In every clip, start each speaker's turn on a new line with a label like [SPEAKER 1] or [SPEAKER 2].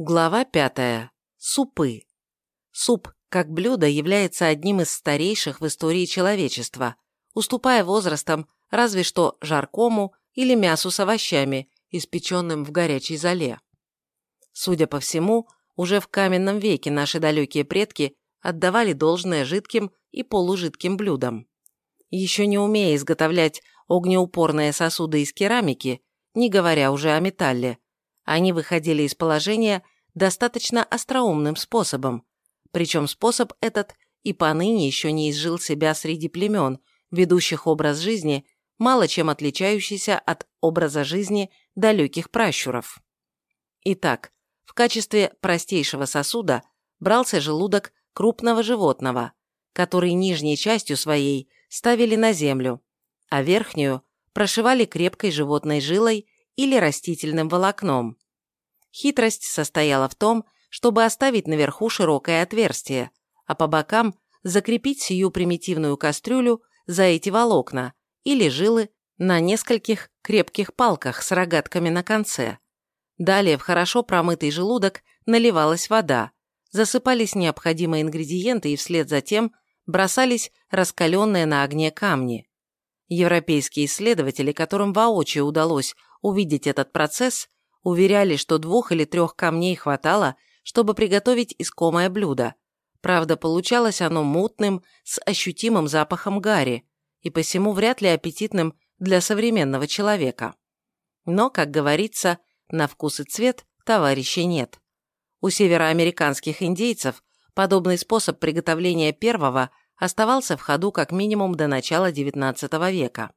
[SPEAKER 1] Глава пятая. Супы. Суп, как блюдо, является одним из старейших в истории человечества, уступая возрастом разве что жаркому или мясу с овощами, испеченным в горячей золе. Судя по всему, уже в каменном веке наши далекие предки отдавали должное жидким и полужидким блюдам. Еще не умея изготовлять огнеупорные сосуды из керамики, не говоря уже о металле, они выходили из положения достаточно остроумным способом, причем способ этот и поныне еще не изжил себя среди племен, ведущих образ жизни, мало чем отличающийся от образа жизни далеких пращуров. Итак, в качестве простейшего сосуда брался желудок крупного животного, который нижней частью своей ставили на землю, а верхнюю прошивали крепкой животной жилой или растительным волокном. Хитрость состояла в том, чтобы оставить наверху широкое отверстие, а по бокам закрепить сию примитивную кастрюлю за эти волокна или жилы на нескольких крепких палках с рогатками на конце. Далее в хорошо промытый желудок наливалась вода, засыпались необходимые ингредиенты и вслед за тем бросались раскаленные на огне камни. Европейские исследователи, которым воочию удалось увидеть этот процесс, уверяли, что двух или трех камней хватало, чтобы приготовить искомое блюдо. Правда, получалось оно мутным, с ощутимым запахом гари, и посему вряд ли аппетитным для современного человека. Но, как говорится, на вкус и цвет товарищей нет. У североамериканских индейцев подобный способ приготовления первого оставался в ходу как минимум до начала XIX века.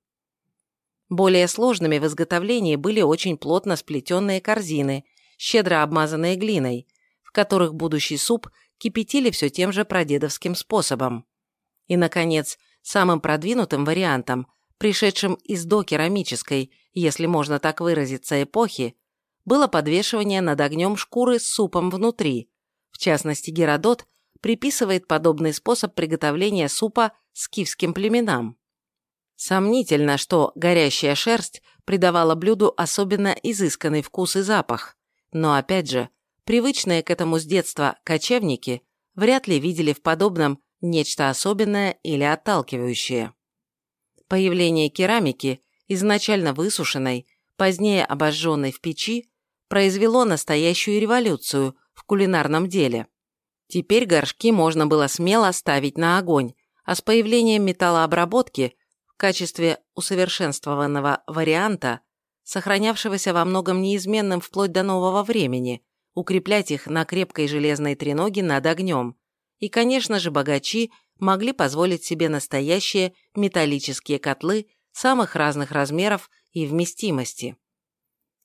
[SPEAKER 1] Более сложными в изготовлении были очень плотно сплетенные корзины, щедро обмазанные глиной, в которых будущий суп кипятили все тем же прадедовским способом. И, наконец, самым продвинутым вариантом, пришедшим из докерамической, если можно так выразиться, эпохи, было подвешивание над огнем шкуры с супом внутри. В частности, Геродот приписывает подобный способ приготовления супа скифским племенам. Сомнительно, что горящая шерсть придавала блюду особенно изысканный вкус и запах, но опять же, привычные к этому с детства кочевники вряд ли видели в подобном нечто особенное или отталкивающее. Появление керамики, изначально высушенной, позднее обожженной в печи, произвело настоящую революцию в кулинарном деле. Теперь горшки можно было смело ставить на огонь, а с появлением металлообработки качестве усовершенствованного варианта, сохранявшегося во многом неизменным вплоть до нового времени, укреплять их на крепкой железной треноге над огнем. И, конечно же, богачи могли позволить себе настоящие металлические котлы самых разных размеров и вместимости.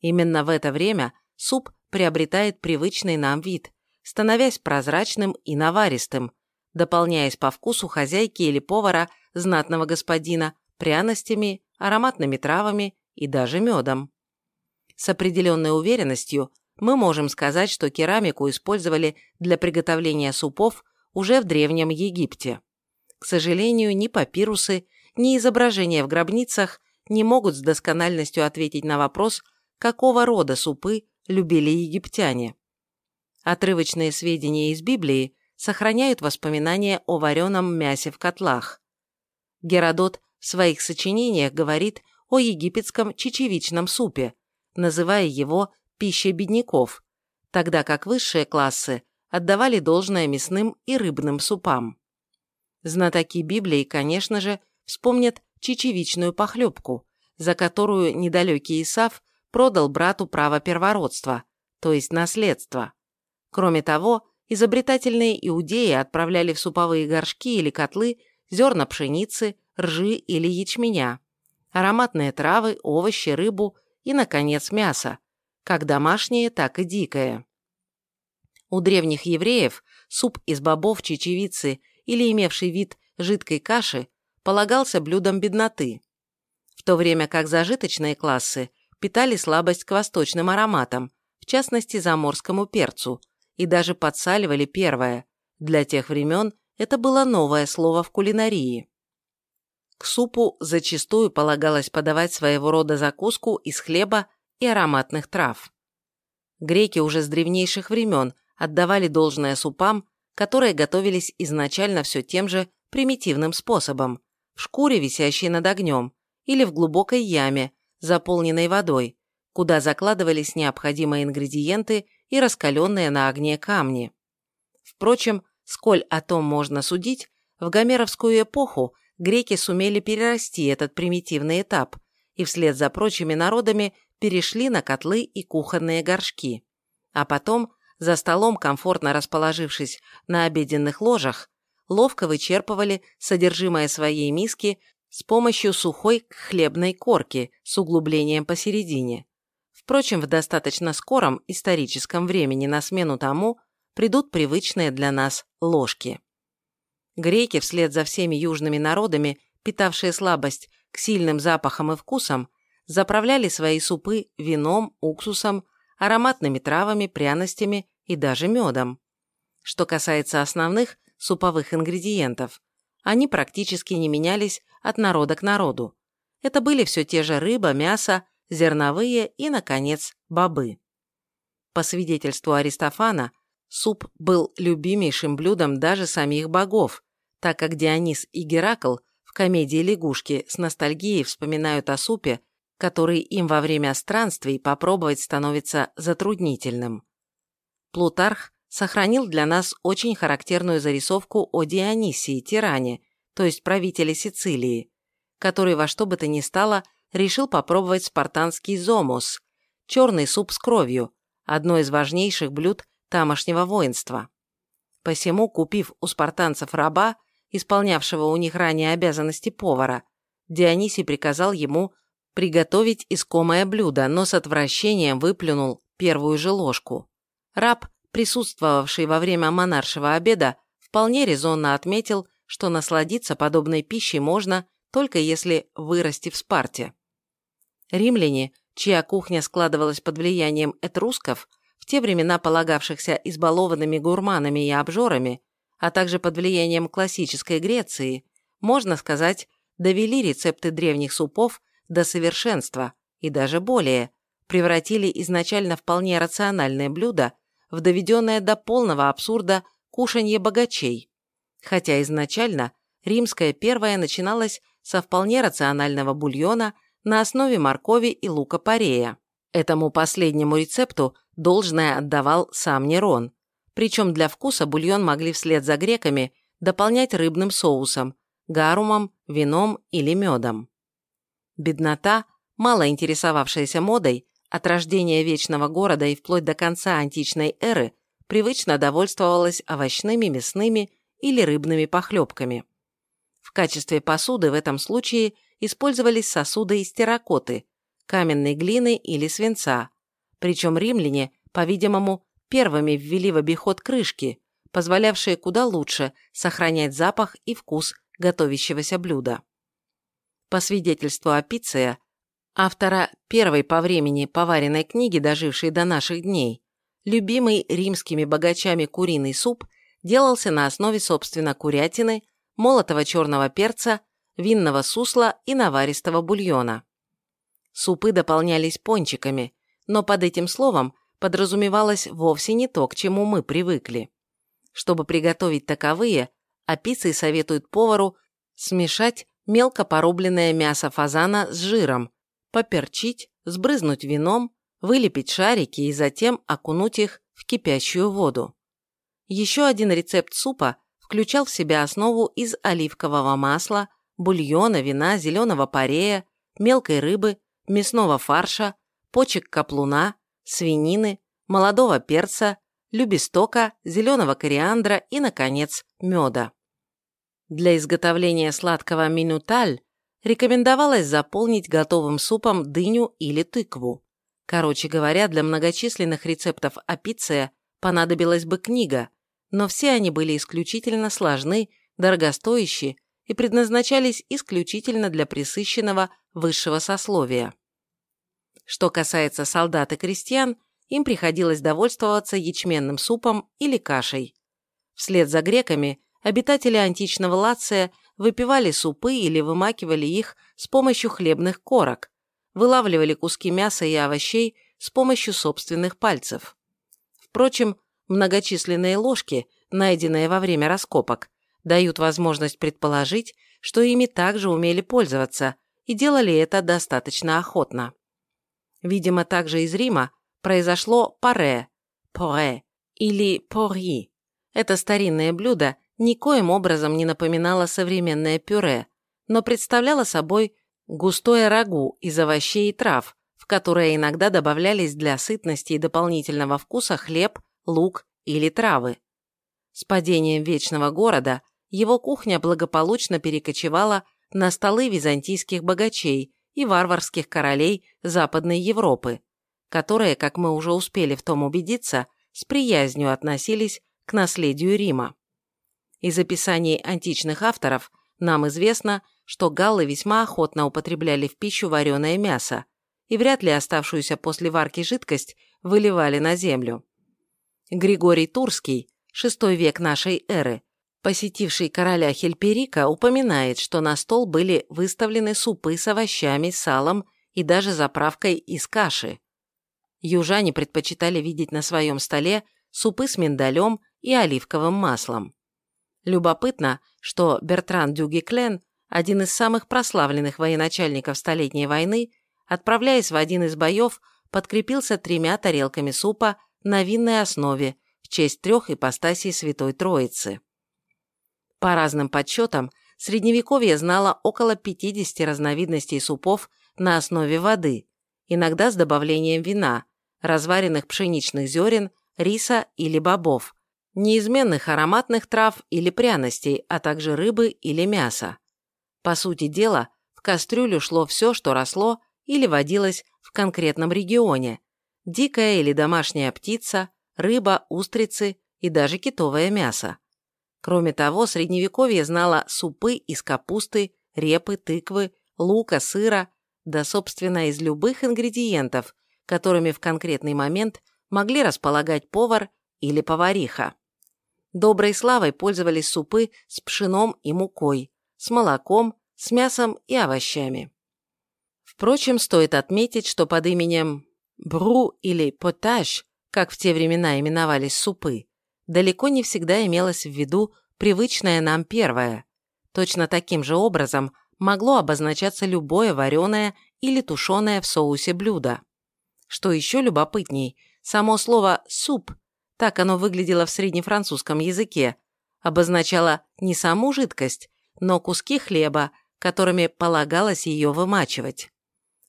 [SPEAKER 1] Именно в это время суп приобретает привычный нам вид, становясь прозрачным и наваристым, дополняясь по вкусу хозяйки или повара знатного господина пряностями, ароматными травами и даже медом. С определенной уверенностью мы можем сказать, что керамику использовали для приготовления супов уже в Древнем Египте. К сожалению, ни папирусы, ни изображения в гробницах не могут с доскональностью ответить на вопрос, какого рода супы любили египтяне. Отрывочные сведения из Библии сохраняют воспоминания о вареном мясе в котлах. Геродот своих сочинениях говорит о египетском чечевичном супе, называя его пищей бедняков, тогда как высшие классы отдавали должное мясным и рыбным супам. Знатоки Библии, конечно же, вспомнят чечевичную похлебку, за которую недалекий Исав продал брату право первородства, то есть наследство. Кроме того, изобретательные иудеи отправляли в суповые горшки или котлы зерна пшеницы, ржи или ячменя, ароматные травы, овощи, рыбу и, наконец, мясо, как домашнее, так и дикое. У древних евреев суп из бобов, чечевицы или имевший вид жидкой каши полагался блюдом бедноты, в то время как зажиточные классы питали слабость к восточным ароматам, в частности заморскому перцу, и даже подсаливали первое. Для тех времен это было новое слово в кулинарии. К супу зачастую полагалось подавать своего рода закуску из хлеба и ароматных трав. Греки уже с древнейших времен отдавали должное супам, которые готовились изначально все тем же примитивным способом, в шкуре, висящей над огнем, или в глубокой яме, заполненной водой, куда закладывались необходимые ингредиенты и раскаленные на огне камни. Впрочем, сколь о том можно судить, в гомеровскую эпоху греки сумели перерасти этот примитивный этап и вслед за прочими народами перешли на котлы и кухонные горшки. А потом, за столом, комфортно расположившись на обеденных ложах, ловко вычерпывали содержимое своей миски с помощью сухой хлебной корки с углублением посередине. Впрочем, в достаточно скором историческом времени на смену тому придут привычные для нас ложки. Греки, вслед за всеми южными народами, питавшие слабость к сильным запахам и вкусам, заправляли свои супы вином, уксусом, ароматными травами, пряностями и даже медом. Что касается основных суповых ингредиентов, они практически не менялись от народа к народу. Это были все те же рыба, мясо, зерновые и, наконец, бобы. По свидетельству Аристофана, суп был любимейшим блюдом даже самих богов, так как Дионис и Геракл в комедии «Лягушки» с ностальгией вспоминают о супе, который им во время странствий попробовать становится затруднительным. Плутарх сохранил для нас очень характерную зарисовку о Дионисии, тиране, то есть правителе Сицилии, который во что бы то ни стало решил попробовать спартанский зомус, черный суп с кровью, одно из важнейших блюд тамошнего воинства. Посему, купив у спартанцев раба, исполнявшего у них ранее обязанности повара, Дионисий приказал ему приготовить искомое блюдо, но с отвращением выплюнул первую же ложку. Раб, присутствовавший во время монаршего обеда, вполне резонно отметил, что насладиться подобной пищей можно, только если вырасти в Спарте. Римляне, чья кухня складывалась под влиянием этрусков, в те времена полагавшихся избалованными гурманами и обжорами, а также под влиянием классической Греции, можно сказать, довели рецепты древних супов до совершенства и даже более, превратили изначально вполне рациональное блюдо в доведенное до полного абсурда кушанье богачей, хотя изначально римское первое начиналось со вполне рационального бульона на основе моркови и лука-порея. Этому последнему рецепту должное отдавал сам Нерон, причем для вкуса бульон могли вслед за греками дополнять рыбным соусом, гарумом, вином или медом. Беднота, мало интересовавшаяся модой, от рождения вечного города и вплоть до конца античной эры, привычно довольствовалась овощными, мясными или рыбными похлебками. В качестве посуды в этом случае использовались сосуды из терракоты, каменной глины или свинца, причем римляне, по-видимому, первыми ввели в обиход крышки, позволявшие куда лучше сохранять запах и вкус готовящегося блюда. По свидетельству Апиция, автора первой по времени поваренной книги, дожившей до наших дней, любимый римскими богачами куриный суп делался на основе, собственно, курятины, молотого черного перца, винного сусла и наваристого бульона. Супы дополнялись пончиками, но под этим словом подразумевалось вовсе не то, к чему мы привыкли. Чтобы приготовить таковые, Апиций советует повару смешать мелко порубленное мясо фазана с жиром, поперчить, сбрызнуть вином, вылепить шарики и затем окунуть их в кипящую воду. Еще один рецепт супа включал в себя основу из оливкового масла, бульона, вина, зеленого парея, мелкой рыбы, мясного фарша, почек каплуна, свинины, молодого перца, любистока, зеленого кориандра и, наконец, меда. Для изготовления сладкого минуталь рекомендовалось заполнить готовым супом дыню или тыкву. Короче говоря, для многочисленных рецептов апиция понадобилась бы книга, но все они были исключительно сложны, дорогостоящие и предназначались исключительно для присыщенного высшего сословия. Что касается солдат и крестьян, им приходилось довольствоваться ячменным супом или кашей. Вслед за греками обитатели античного Лация выпивали супы или вымакивали их с помощью хлебных корок, вылавливали куски мяса и овощей с помощью собственных пальцев. Впрочем, многочисленные ложки, найденные во время раскопок, дают возможность предположить, что ими также умели пользоваться и делали это достаточно охотно. Видимо, также из Рима произошло паре, поре или пори. Это старинное блюдо никоим образом не напоминало современное пюре, но представляло собой густое рагу из овощей и трав, в которое иногда добавлялись для сытности и дополнительного вкуса хлеб, лук или травы. С падением Вечного Города его кухня благополучно перекочевала на столы византийских богачей и варварских королей Западной Европы, которые, как мы уже успели в том убедиться, с приязнью относились к наследию Рима. Из описаний античных авторов нам известно, что галлы весьма охотно употребляли в пищу вареное мясо и вряд ли оставшуюся после варки жидкость выливали на землю. Григорий Турский, VI век нашей эры, посетивший короля Хельперика, упоминает, что на стол были выставлены супы с овощами, салом и даже заправкой из каши. Южане предпочитали видеть на своем столе супы с миндалем и оливковым маслом. Любопытно, что Бертран Дюгеклен, один из самых прославленных военачальников Столетней войны, отправляясь в один из боев, подкрепился тремя тарелками супа на винной основе в честь трех ипостасей Святой Троицы. По разным подсчетам, Средневековье знало около 50 разновидностей супов на основе воды, иногда с добавлением вина, разваренных пшеничных зерен, риса или бобов, неизменных ароматных трав или пряностей, а также рыбы или мяса. По сути дела, в кастрюлю шло все, что росло или водилось в конкретном регионе – дикая или домашняя птица, рыба, устрицы и даже китовое мясо. Кроме того, Средневековье знало супы из капусты, репы, тыквы, лука, сыра, да, собственно, из любых ингредиентов, которыми в конкретный момент могли располагать повар или повариха. Доброй славой пользовались супы с пшеном и мукой, с молоком, с мясом и овощами. Впрочем, стоит отметить, что под именем бру или потаж, как в те времена именовались супы, далеко не всегда имелось в виду привычное нам первое. Точно таким же образом могло обозначаться любое вареное или тушеное в соусе блюдо. Что еще любопытней, само слово «суп» так оно выглядело в среднефранцузском языке, обозначало не саму жидкость, но куски хлеба, которыми полагалось ее вымачивать.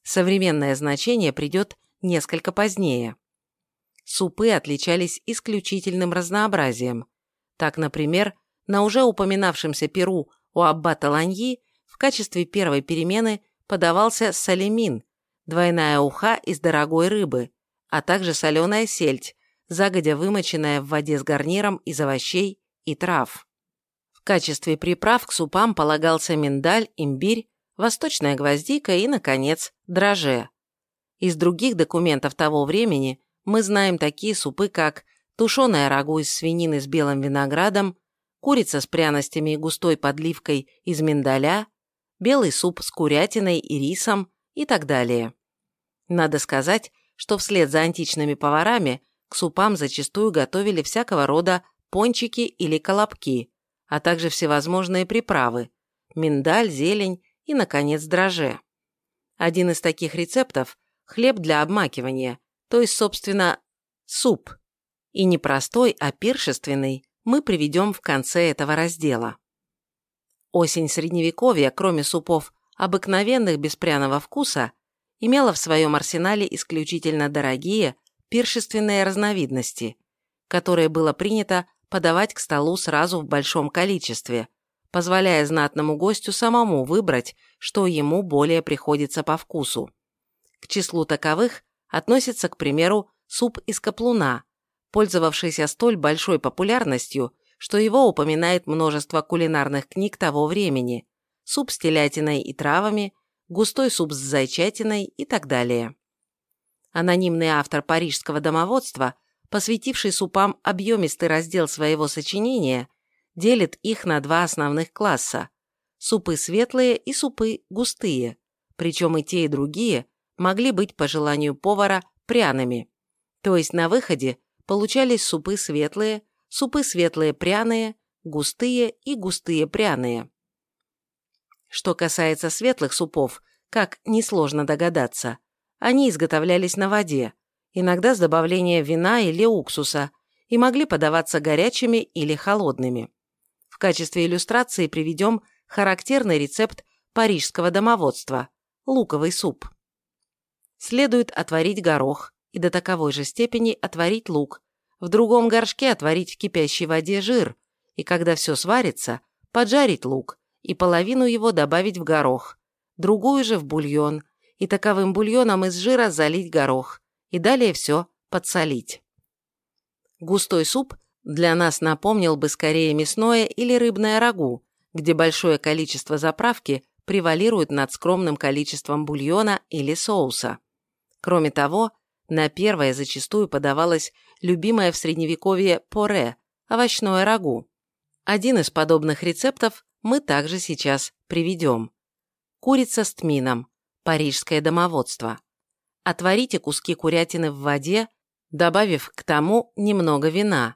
[SPEAKER 1] Современное значение придет несколько позднее. Супы отличались исключительным разнообразием. Так, например, на уже упоминавшемся Перу у аббата Ланьи в качестве первой перемены подавался салемин, двойная уха из дорогой рыбы, а также соленая сельдь, загодя вымоченная в воде с гарниром из овощей и трав. В качестве приправ к супам полагался миндаль, имбирь, восточная гвоздика и, наконец, драже. Из других документов того времени мы знаем такие супы, как тушеная рагу из свинины с белым виноградом, курица с пряностями и густой подливкой из миндаля, белый суп с курятиной и рисом и так далее. Надо сказать, что вслед за античными поварами к супам зачастую готовили всякого рода пончики или колобки, а также всевозможные приправы – миндаль, зелень и, наконец, дрожжи. Один из таких рецептов – хлеб для обмакивания, то есть, собственно, суп. И не простой, а пиршественный мы приведем в конце этого раздела. Осень Средневековья, кроме супов обыкновенных без пряного вкуса, имела в своем арсенале исключительно дорогие, пиршественные разновидности, которые было принято подавать к столу сразу в большом количестве, позволяя знатному гостю самому выбрать, что ему более приходится по вкусу. К числу таковых относится, к примеру, суп из каплуна, пользовавшийся столь большой популярностью, что его упоминает множество кулинарных книг того времени, суп с телятиной и травами, густой суп с зайчатиной и так далее. Анонимный автор парижского домоводства, посвятивший супам объемистый раздел своего сочинения, делит их на два основных класса – супы светлые и супы густые, причем и те, и другие могли быть по желанию повара пряными. То есть на выходе получались супы светлые, супы светлые пряные, густые и густые пряные. Что касается светлых супов, как несложно догадаться, они изготовлялись на воде, иногда с добавлением вина или уксуса, и могли подаваться горячими или холодными. В качестве иллюстрации приведем характерный рецепт парижского домоводства – луковый суп. Следует отварить горох и до таковой же степени отварить лук, в другом горшке отварить в кипящей воде жир, и когда все сварится, поджарить лук и половину его добавить в горох, другую же в бульон, и таковым бульоном из жира залить горох, и далее все подсолить. Густой суп для нас напомнил бы скорее мясное или рыбное рагу, где большое количество заправки превалирует над скромным количеством бульона или соуса. Кроме того, на первое зачастую подавалось любимое в средневековье поре – овощное рагу. Один из подобных рецептов мы также сейчас приведем. Курица с тмином. Парижское домоводство. Отварите куски курятины в воде, добавив к тому немного вина.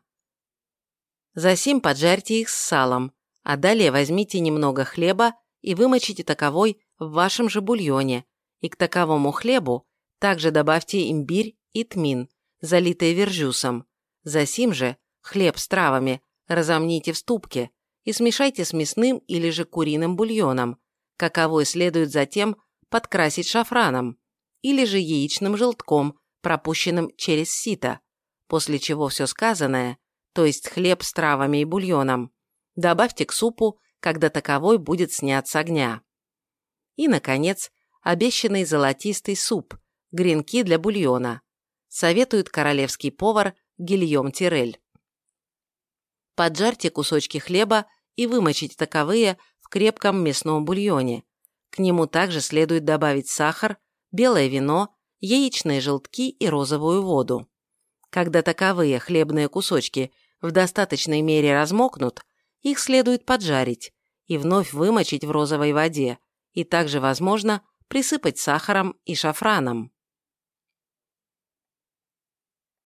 [SPEAKER 1] Засим поджарьте их с салом, а далее возьмите немного хлеба и вымочите таковой в вашем же бульоне, и к таковому хлебу также добавьте имбирь и тмин, залитые вержусом. Засим же хлеб с травами разомните в ступке и смешайте с мясным или же куриным бульоном, каковой следует затем подкрасить шафраном или же яичным желтком, пропущенным через сито, после чего все сказанное, то есть хлеб с травами и бульоном, добавьте к супу, когда таковой будет снят с огня. И, наконец, обещанный золотистый суп, гренки для бульона, советует королевский повар Гильем Тирель. Поджарьте кусочки хлеба и вымочите таковые в крепком мясном бульоне. К нему также следует добавить сахар, белое вино, яичные желтки и розовую воду. Когда таковые хлебные кусочки в достаточной мере размокнут, их следует поджарить и вновь вымочить в розовой воде, и также, возможно, присыпать сахаром и шафраном.